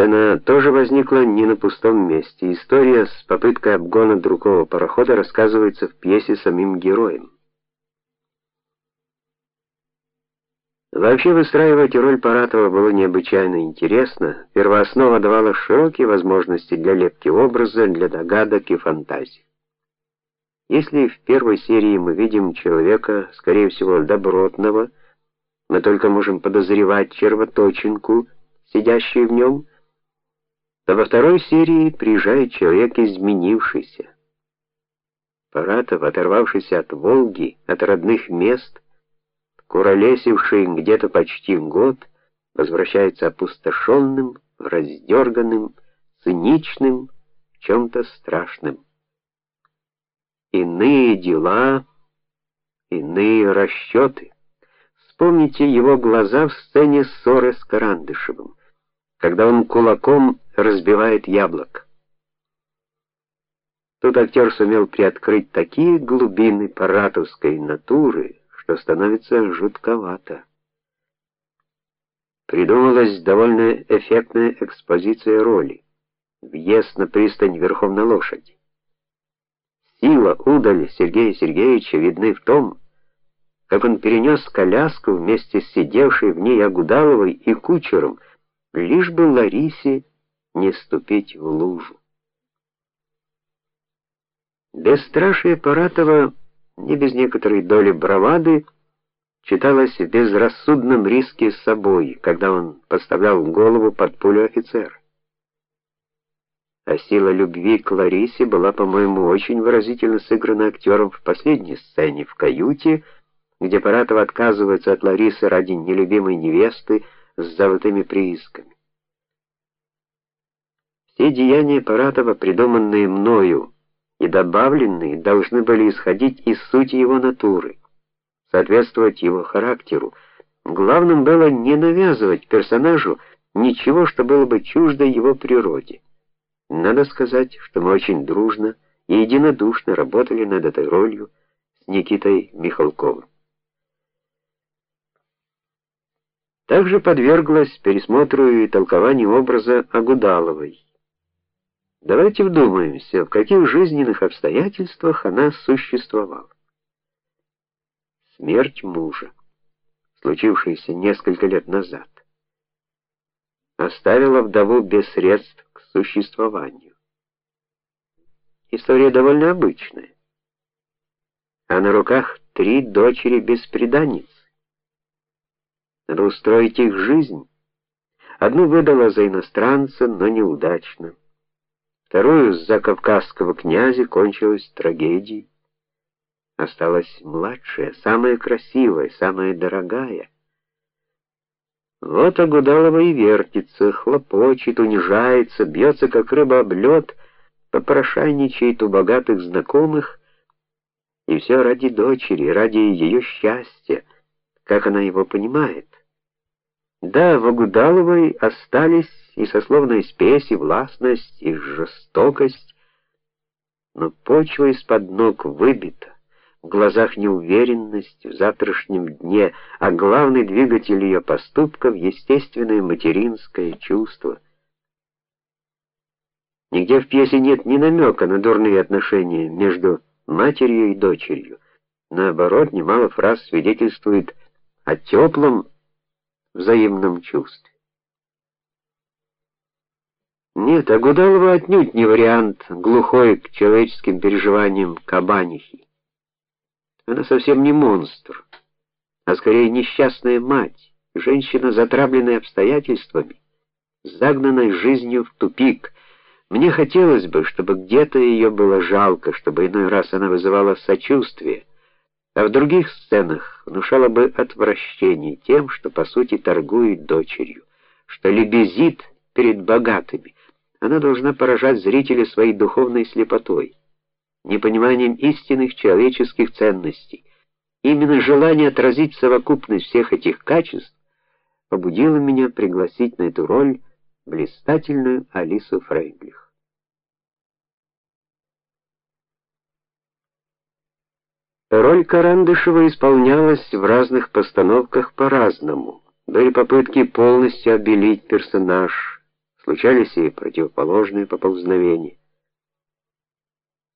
Сцена тоже возникла не на пустом месте. История с попыткой обгона другого парохода рассказывается в пьесе самим героем. Вообще выстраивать роль Паратова было необычайно интересно. Первооснова давала широкие возможности для лепки образа, для догадок и фантазии. Если в первой серии мы видим человека, скорее всего, добротного, мы только можем подозревать червоточинку, сидящую в нем, то во второй серии приезжает человек изменившийся. Паратов, оторвавшийся от Волги, от родных мест, куролесивший где-то почти год, возвращается опустошенным, раздерганным, циничным, в чем то страшным иные дела, иные расчеты. Вспомните его глаза в сцене ссоры с Карандышевым, когда он кулаком разбивает яблок. Тут актер сумел приоткрыть такие глубины паратовской натуры, что становится жутковато. Придумалась довольно эффектная экспозиция роли. Въезд на пристань верхом на лошади. Сила, удаль Сергея Сергеевича видны в том, как он перенес коляску вместе с сидевшей в ней Агудаловой и кучером, лишь бы Ларисе не ступить в лужу. Бесстрашие Паратова не без некоторой доли бравады читалось в безрассудном риске с собой, когда он подставлял голову под пулю офицера а сила любви к Ларисе была, по-моему, очень выразительно сыграна актером в последней сцене в каюте, где Паратов отказывается от Ларисы ради нелюбимой невесты с золотыми приисками. Все деяния Паратова, придуманные мною и добавленные, должны были исходить из сути его натуры, соответствовать его характеру. Главным было не навязывать персонажу ничего, что было бы чуждо его природе. Надо сказать, что мы очень дружно и единодушно работали над этой ролью с Никитой Михалковым. Также подверглась пересмотру и толкованию образа Агудаловой. Давайте вдумаемся, в каких жизненных обстоятельствах она существовала. Смерть мужа, случившаяся несколько лет назад, оставила вдову без средств существованию. История довольно обычная. А на руках три дочери-бесприданницы. Надо устроить их жизнь. Одну выдала за иностранца, но неудачно. Вторую за кавказского князя кончилась трагедией. Осталась младшая, самая красивая, самая дорогая. Вот Агудалова и вертится, хлопочет, унижается, бьется как рыба об лед, попрошайничает у богатых знакомых, и все ради дочери, ради ее счастья, как она его понимает. Да, в Агудаловой остались и сословная спесь, и властность, и жестокость, но почва из-под ног выбита в глазах неуверенность в завтрашнем дне, а главный двигатель ее поступков естественное материнское чувство. Нигде в пьесе нет ни намека на дурные отношения между матерью и дочерью. Наоборот, немало фраз свидетельствует о теплом взаимном чувстве. Нет, Агудалова отнюдь не вариант глухой к человеческим переживаниям кабанихи. Она совсем не монстр, а скорее несчастная мать, женщина, затравленная обстоятельствами, загнанная жизнью в тупик. Мне хотелось бы, чтобы где-то ее было жалко, чтобы иной раз она вызывала сочувствие, а в других сценах внушала бы отвращение тем, что по сути торгует дочерью, что лебезит перед богатыми. Она должна поражать зрителя своей духовной слепотой непониманием истинных человеческих ценностей. Именно желание отразить совокупность всех этих качеств побудило меня пригласить на эту роль блистательную Алису Фрейндлих. Роль Карандышева исполнялась в разных постановках по-разному. Были попытки полностью обелить персонаж, Случались и противоположные поползновения.